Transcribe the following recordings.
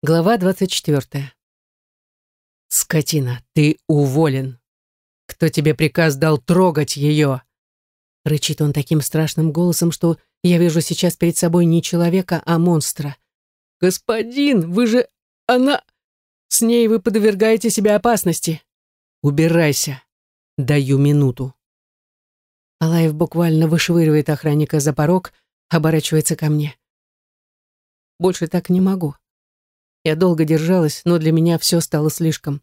Глава 24. «Скотина, ты уволен. Кто тебе приказ дал трогать ее?» Рычит он таким страшным голосом, что я вижу сейчас перед собой не человека, а монстра. «Господин, вы же... она... С ней вы подвергаете себя опасности. Убирайся. Даю минуту». Алаев буквально вышвыривает охранника за порог, оборачивается ко мне. «Больше так не могу. Я долго держалась, но для меня все стало слишком.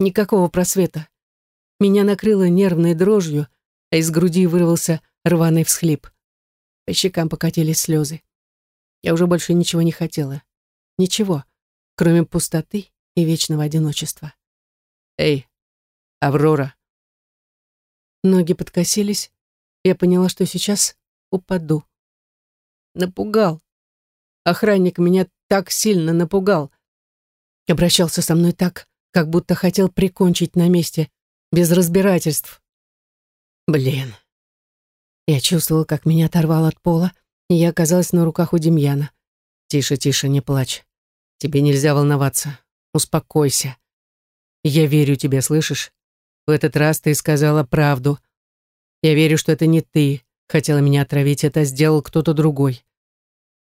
Никакого просвета. Меня накрыло нервной дрожью, а из груди вырвался рваный всхлип. По щекам покатились слезы. Я уже больше ничего не хотела. Ничего, кроме пустоты и вечного одиночества. «Эй, Аврора!» Ноги подкосились. Я поняла, что сейчас упаду. Напугал. Охранник меня так сильно напугал. Обращался со мной так, как будто хотел прикончить на месте, без разбирательств. Блин. Я чувствовал, как меня оторвало от пола, и я оказалась на руках у Демьяна. «Тише, тише, не плачь. Тебе нельзя волноваться. Успокойся. Я верю тебе, слышишь? В этот раз ты сказала правду. Я верю, что это не ты хотела меня отравить, это сделал кто-то другой.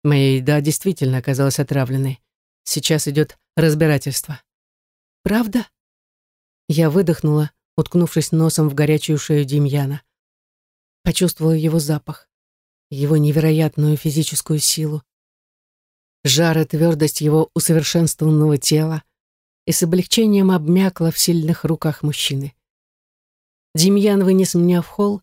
Моя еда действительно оказалась отравленной. Сейчас идет разбирательство. Правда? Я выдохнула, уткнувшись носом в горячую шею Демьяна. Почувствовала его запах, его невероятную физическую силу, жар и твердость его усовершенствованного тела и с облегчением обмякла в сильных руках мужчины. Демьян вынес меня в холл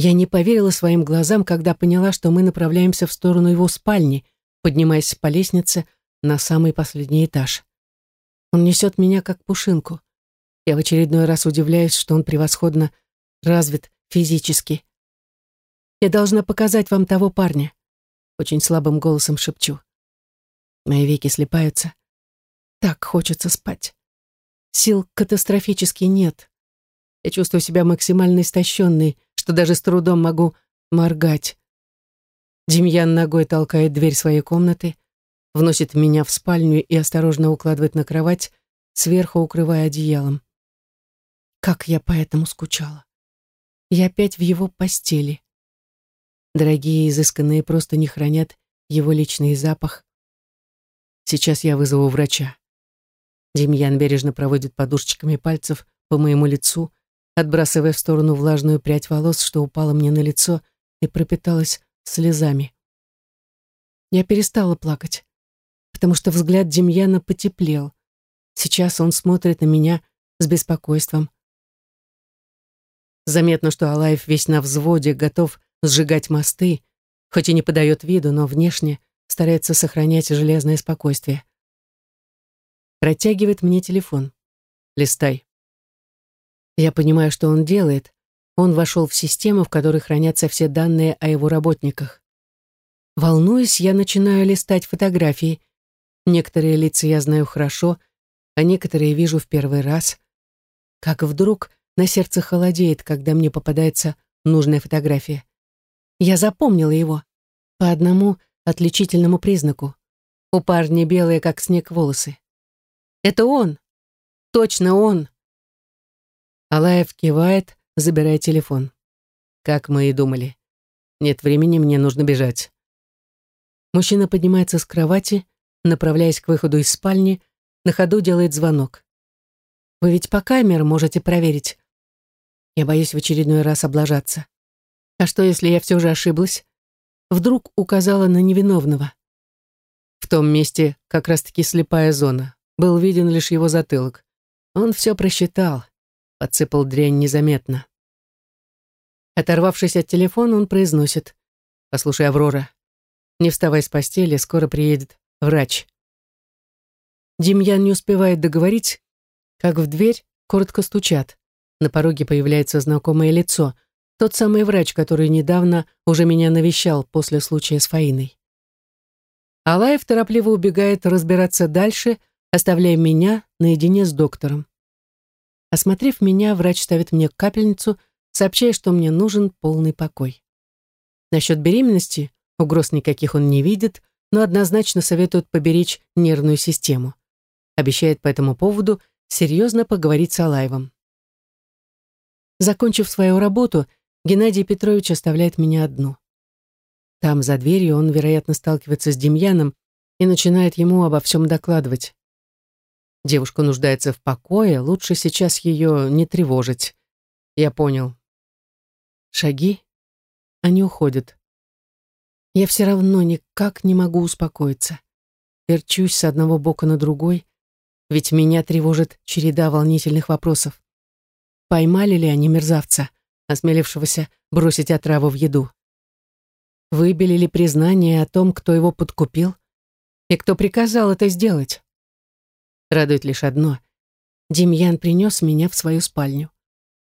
я не поверила своим глазам, когда поняла, что мы направляемся в сторону его спальни, поднимаясь по лестнице на самый последний этаж. Он несет меня как пушинку. Я в очередной раз удивляюсь, что он превосходно развит физически. «Я должна показать вам того парня», — очень слабым голосом шепчу. Мои веки слепаются. Так хочется спать. Сил катастрофически нет. Я чувствую себя максимально истощенной, что даже с трудом могу моргать. Демьян ногой толкает дверь своей комнаты, вносит меня в спальню и осторожно укладывает на кровать, сверху укрывая одеялом. Как я поэтому скучала. Я опять в его постели. Дорогие изысканные просто не хранят его личный запах. Сейчас я вызову врача. Демьян бережно проводит подушечками пальцев по моему лицу, отбрасывая в сторону влажную прядь волос, что упала мне на лицо и пропиталась слезами. Я перестала плакать, потому что взгляд Демьяна потеплел. Сейчас он смотрит на меня с беспокойством. Заметно, что Алаев весь на взводе, готов сжигать мосты, хоть и не подает виду, но внешне старается сохранять железное спокойствие. Протягивает мне телефон. «Листай». Я понимаю, что он делает. Он вошел в систему, в которой хранятся все данные о его работниках. Волнуясь, я начинаю листать фотографии. Некоторые лица я знаю хорошо, а некоторые вижу в первый раз. Как вдруг на сердце холодеет, когда мне попадается нужная фотография. Я запомнила его по одному отличительному признаку. У парня белые, как снег, волосы. Это он. Точно он. Алаев кивает, забирая телефон. Как мы и думали. Нет времени, мне нужно бежать. Мужчина поднимается с кровати, направляясь к выходу из спальни, на ходу делает звонок. Вы ведь по камерам можете проверить. Я боюсь в очередной раз облажаться. А что, если я все же ошиблась? Вдруг указала на невиновного. В том месте как раз-таки слепая зона. Был виден лишь его затылок. Он все просчитал. Подсыпал дрянь незаметно. Оторвавшись от телефона, он произносит. «Послушай, Аврора, не вставай с постели, скоро приедет врач». Демьян не успевает договорить, как в дверь коротко стучат. На пороге появляется знакомое лицо, тот самый врач, который недавно уже меня навещал после случая с Фаиной. Алаев торопливо убегает разбираться дальше, оставляя меня наедине с доктором. Осмотрев меня, врач ставит мне капельницу, сообщая, что мне нужен полный покой. Насчет беременности угроз никаких он не видит, но однозначно советует поберечь нервную систему. Обещает по этому поводу серьезно поговорить с Алаевым. Закончив свою работу, Геннадий Петрович оставляет меня одну. Там, за дверью, он, вероятно, сталкивается с Демьяном и начинает ему обо всем докладывать. Девушка нуждается в покое, лучше сейчас ее не тревожить. Я понял. Шаги, они уходят. Я все равно никак не могу успокоиться. Верчусь с одного бока на другой, ведь меня тревожит череда волнительных вопросов. Поймали ли они мерзавца, осмелившегося бросить отраву в еду? Выбили ли признание о том, кто его подкупил? И кто приказал это сделать? Радует лишь одно. Демьян принес меня в свою спальню.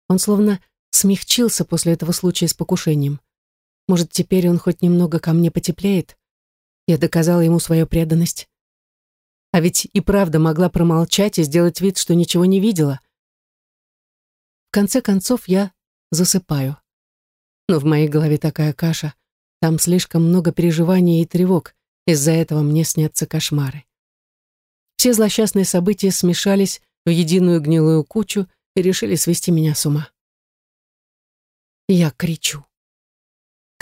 Он словно смягчился после этого случая с покушением. Может, теперь он хоть немного ко мне потеплеет? Я доказала ему свою преданность. А ведь и правда могла промолчать и сделать вид, что ничего не видела. В конце концов, я засыпаю. Но в моей голове такая каша. Там слишком много переживаний и тревог. Из-за этого мне снятся кошмары. Все злосчастные события смешались в единую гнилую кучу и решили свести меня с ума. Я кричу.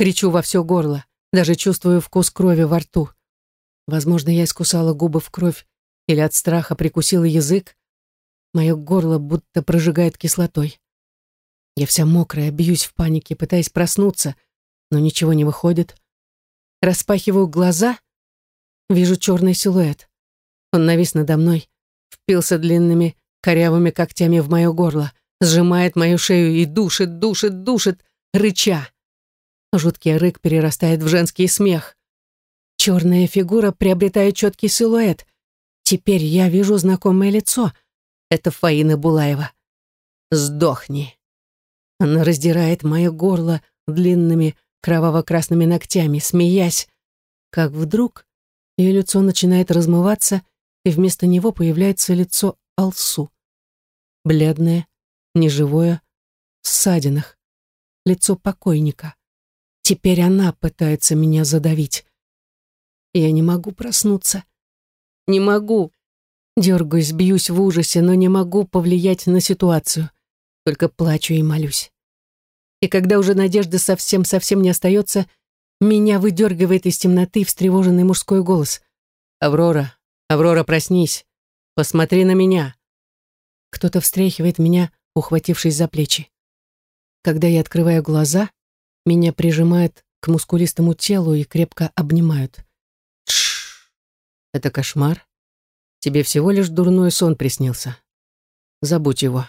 Кричу во все горло, даже чувствую вкус крови во рту. Возможно, я искусала губы в кровь или от страха прикусила язык. Мое горло будто прожигает кислотой. Я вся мокрая, бьюсь в панике, пытаясь проснуться, но ничего не выходит. Распахиваю глаза, вижу черный силуэт. Он навис надо мной, впился длинными корявыми когтями в мое горло, сжимает мою шею и душит, душит, душит, рыча. Жуткий рык перерастает в женский смех. Черная фигура приобретает четкий силуэт. Теперь я вижу знакомое лицо. Это Фаина Булаева. «Сдохни!» Она раздирает мое горло длинными кроваво-красными ногтями, смеясь, как вдруг ее лицо начинает размываться, и вместо него появляется лицо Алсу. Бледное, неживое, в ссадинах. Лицо покойника. Теперь она пытается меня задавить. Я не могу проснуться. Не могу. Дергаюсь, бьюсь в ужасе, но не могу повлиять на ситуацию. Только плачу и молюсь. И когда уже надежды совсем-совсем не остается, меня выдергивает из темноты встревоженный мужской голос. «Аврора, Аврора, проснись. Посмотри на меня. Кто-то встряхивает меня, ухватившись за плечи. Когда я открываю глаза, меня прижимают к мускулистому телу и крепко обнимают. Тш, это кошмар. Тебе всего лишь дурной сон приснился. Забудь его.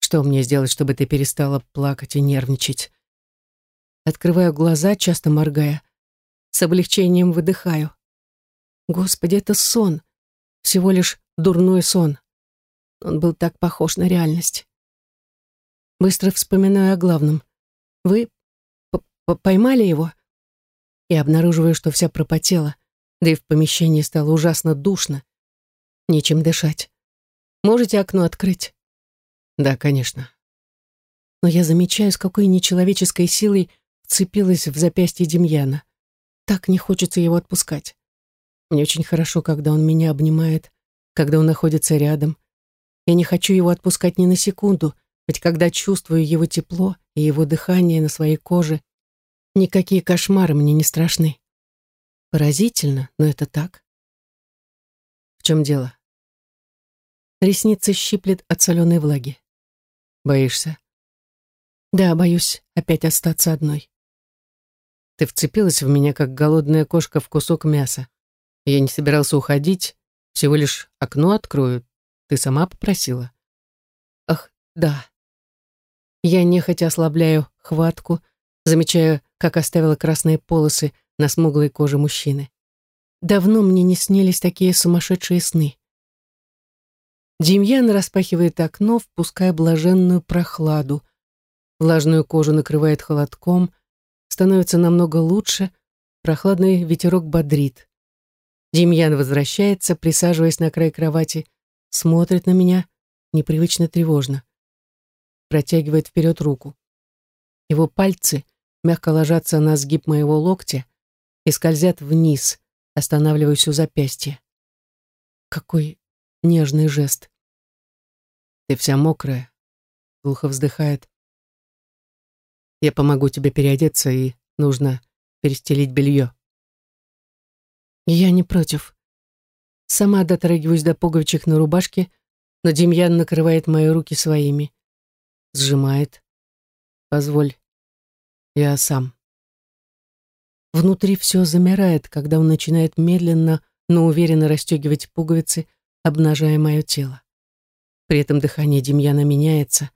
Что мне сделать, чтобы ты перестала плакать и нервничать? Открываю глаза, часто моргая. С облегчением выдыхаю. Господи, это сон. Всего лишь дурной сон. Он был так похож на реальность. Быстро вспоминаю о главном. Вы поймали его? И обнаруживаю, что вся пропотела, да и в помещении стало ужасно душно. Нечем дышать. Можете окно открыть? Да, конечно. Но я замечаю, с какой нечеловеческой силой вцепилась в запястье Демьяна. Так не хочется его отпускать. Мне очень хорошо, когда он меня обнимает, когда он находится рядом. Я не хочу его отпускать ни на секунду, ведь когда чувствую его тепло и его дыхание на своей коже, никакие кошмары мне не страшны. Поразительно, но это так. В чем дело? Ресницы щиплет от соленой влаги. Боишься? Да, боюсь опять остаться одной. Ты вцепилась в меня, как голодная кошка в кусок мяса. Я не собирался уходить, всего лишь окно открою. Ты сама попросила. Ах, да. Я нехотя ослабляю хватку, замечаю, как оставила красные полосы на смуглой коже мужчины. Давно мне не снились такие сумасшедшие сны. Демьян распахивает окно, впуская блаженную прохладу. Влажную кожу накрывает холодком, становится намного лучше, прохладный ветерок бодрит. Демьян возвращается, присаживаясь на край кровати, смотрит на меня, непривычно тревожно. Протягивает вперед руку. Его пальцы мягко ложатся на сгиб моего локтя и скользят вниз, останавливаюсь у запястья. Какой нежный жест. Ты вся мокрая, глухо вздыхает. Я помогу тебе переодеться, и нужно перестелить белье. Я не против. Сама дотрагиваюсь до пуговичек на рубашке, но Демьян накрывает мои руки своими. Сжимает. Позволь, я сам. Внутри все замирает, когда он начинает медленно, но уверенно расстегивать пуговицы, обнажая мое тело. При этом дыхание Демьяна меняется,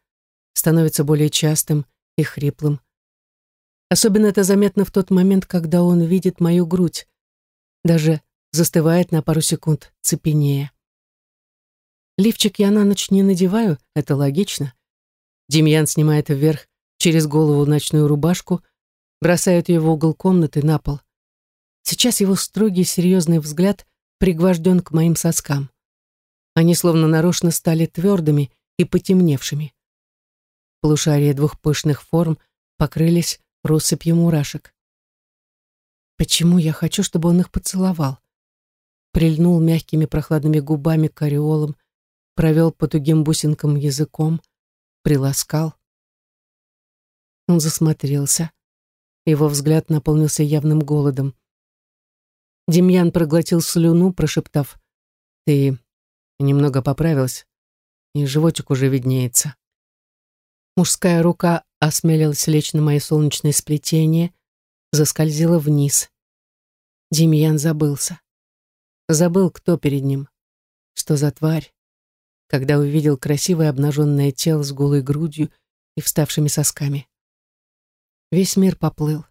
становится более частым и хриплым. Особенно это заметно в тот момент, когда он видит мою грудь, даже застывает на пару секунд, цепенея. Лифчик я на ночь не надеваю, это логично. Демьян снимает вверх через голову ночную рубашку, бросает ее в угол комнаты на пол. Сейчас его строгий серьезный взгляд пригвожден к моим соскам. Они словно нарочно стали твердыми и потемневшими. Полушария двух пышных форм покрылись россыпью мурашек. Почему я хочу, чтобы он их поцеловал? Прильнул мягкими прохладными губами к ореолам, провел по тугим бусинкам языком, приласкал. Он засмотрелся. Его взгляд наполнился явным голодом. Демьян проглотил слюну, прошептав, «Ты немного поправилась, и животик уже виднеется». Мужская рука осмелилась лечь на мои солнечные сплетения, заскользила вниз. Демьян забылся. Забыл, кто перед ним. Что за тварь, когда увидел красивое обнаженное тело с голой грудью и вставшими сосками. Весь мир поплыл,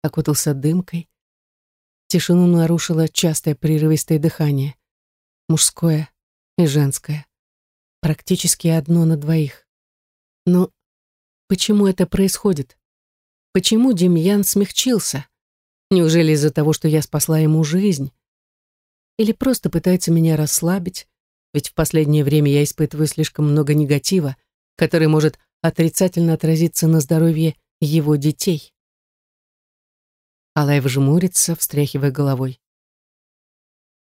окутался дымкой. Тишину нарушило частое прерывистое дыхание. Мужское и женское. Практически одно на двоих. Но почему это происходит? Почему Демьян смягчился? Неужели из-за того, что я спасла ему жизнь? Или просто пытается меня расслабить, ведь в последнее время я испытываю слишком много негатива, который может отрицательно отразиться на здоровье его детей. Алаев жмурится, встряхивая головой.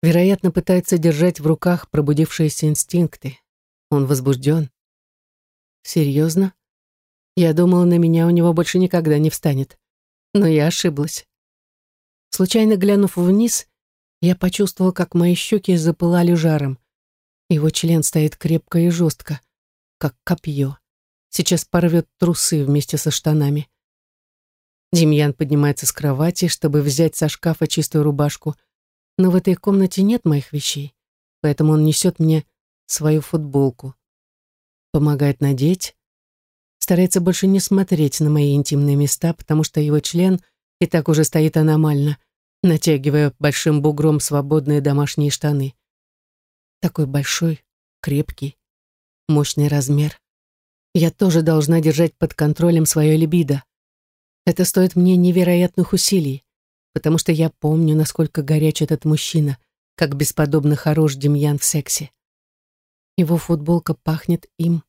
Вероятно, пытается держать в руках пробудившиеся инстинкты. Он возбужден. Серьезно? Я думала, на меня у него больше никогда не встанет. Но я ошиблась. Случайно глянув вниз, я почувствовала, как мои щеки запылали жаром. Его член стоит крепко и жестко, как копье. Сейчас порвет трусы вместе со штанами. Демьян поднимается с кровати, чтобы взять со шкафа чистую рубашку, но в этой комнате нет моих вещей, поэтому он несет мне свою футболку. Помогает надеть, старается больше не смотреть на мои интимные места, потому что его член и так уже стоит аномально, натягивая большим бугром свободные домашние штаны. Такой большой, крепкий, мощный размер. Я тоже должна держать под контролем свое либидо. Это стоит мне невероятных усилий, потому что я помню, насколько горяч этот мужчина, как бесподобно хорош Демьян в сексе. Его футболка пахнет им.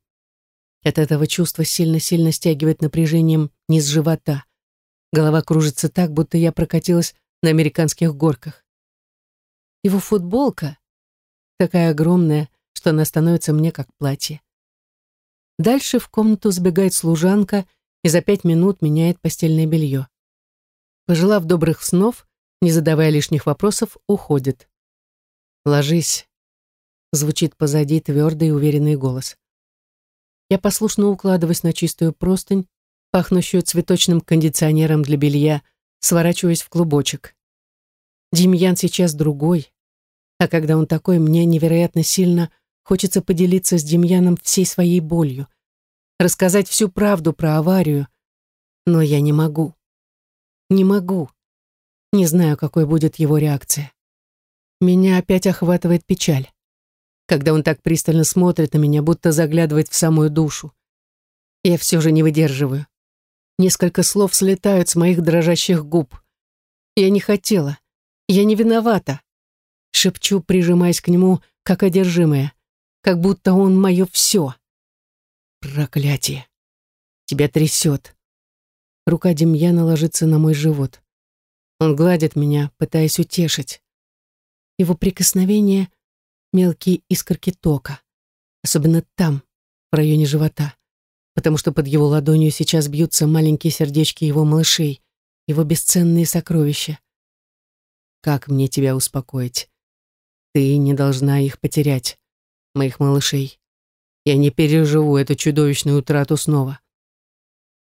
От этого чувства сильно-сильно стягивает напряжением низ живота. Голова кружится так, будто я прокатилась на американских горках. Его футболка такая огромная, что она становится мне как платье. Дальше в комнату сбегает служанка и за пять минут меняет постельное белье. Пожелав добрых снов, не задавая лишних вопросов, уходит. «Ложись», — звучит позади твердый и уверенный голос. Я послушно укладываюсь на чистую простынь, пахнущую цветочным кондиционером для белья, сворачиваясь в клубочек. Демьян сейчас другой, а когда он такой, мне невероятно сильно хочется поделиться с Демьяном всей своей болью, рассказать всю правду про аварию. Но я не могу. Не могу. Не знаю, какой будет его реакция. Меня опять охватывает печаль, когда он так пристально смотрит на меня, будто заглядывает в самую душу. Я все же не выдерживаю. Несколько слов слетают с моих дрожащих губ. Я не хотела. Я не виновата. Шепчу, прижимаясь к нему, как одержимая, как будто он мое все. Проклятие. Тебя трясет. Рука Демьяна ложится на мой живот. Он гладит меня, пытаясь утешить. Его прикосновение — мелкие искорки тока. Особенно там, в районе живота. Потому что под его ладонью сейчас бьются маленькие сердечки его малышей, его бесценные сокровища. Как мне тебя успокоить? Ты не должна их потерять, моих малышей. Я не переживу эту чудовищную утрату снова.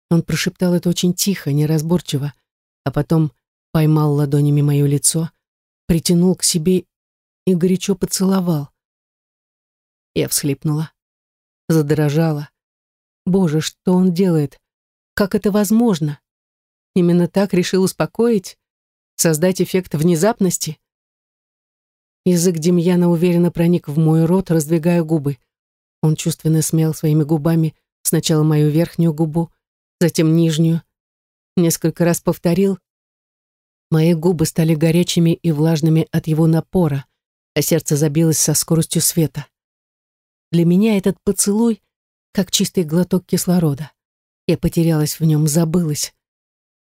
Он прошептал это очень тихо, неразборчиво, а потом поймал ладонями мое лицо, притянул к себе и горячо поцеловал. Я всхлипнула, задрожала. Боже, что он делает? Как это возможно? Именно так решил успокоить? Создать эффект внезапности? Язык Демьяна уверенно проник в мой рот, раздвигая губы. Он чувственно смял своими губами сначала мою верхнюю губу, затем нижнюю. Несколько раз повторил. Мои губы стали горячими и влажными от его напора, а сердце забилось со скоростью света. Для меня этот поцелуй как чистый глоток кислорода. Я потерялась в нем, забылась.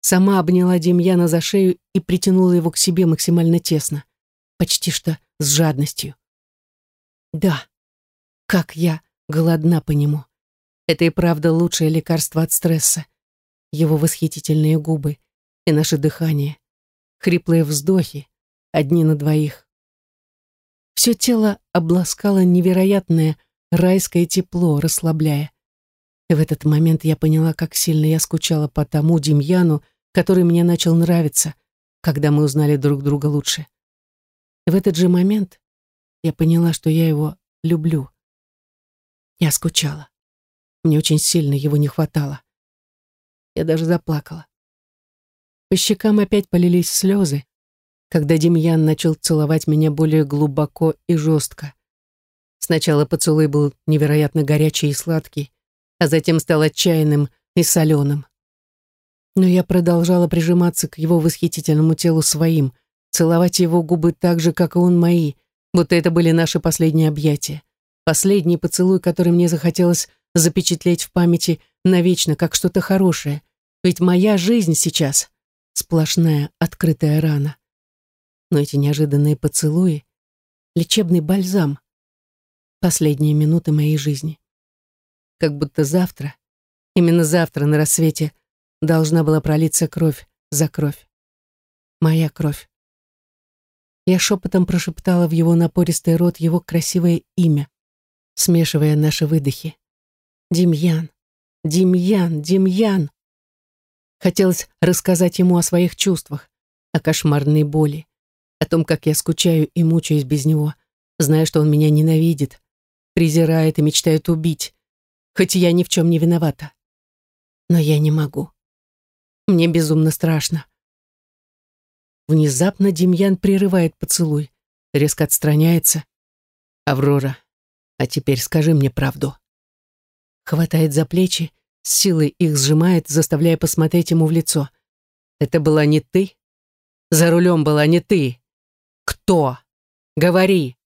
Сама обняла Демьяна за шею и притянула его к себе максимально тесно, почти что с жадностью. Да, как я голодна по нему. Это и правда лучшее лекарство от стресса. Его восхитительные губы и наше дыхание, хриплые вздохи, одни на двоих. Все тело обласкало невероятное райское тепло, расслабляя. И в этот момент я поняла, как сильно я скучала по тому Демьяну, который мне начал нравиться, когда мы узнали друг друга лучше. В этот же момент я поняла, что я его люблю. Я скучала. Мне очень сильно его не хватало. Я даже заплакала. По щекам опять полились слезы, когда Демьян начал целовать меня более глубоко и жестко. Сначала поцелуй был невероятно горячий и сладкий, а затем стал отчаянным и соленым. Но я продолжала прижиматься к его восхитительному телу своим, целовать его губы так же, как и он мои, будто это были наши последние объятия. Последний поцелуй, который мне захотелось запечатлеть в памяти навечно, как что-то хорошее. Ведь моя жизнь сейчас — сплошная открытая рана. Но эти неожиданные поцелуи — лечебный бальзам. Последние минуты моей жизни. Как будто завтра, именно завтра на рассвете, должна была пролиться кровь за кровь. Моя кровь. Я шепотом прошептала в его напористый рот его красивое имя, смешивая наши выдохи. Демьян, Демьян, Демьян. Хотелось рассказать ему о своих чувствах, о кошмарной боли, о том, как я скучаю и мучаюсь без него, зная, что он меня ненавидит, презирает и мечтает убить, хоть я ни в чем не виновата. Но я не могу. Мне безумно страшно. Внезапно Демьян прерывает поцелуй, резко отстраняется. «Аврора, а теперь скажи мне правду» хватает за плечи, с силой их сжимает, заставляя посмотреть ему в лицо. «Это была не ты? За рулем была не ты? Кто? Говори!»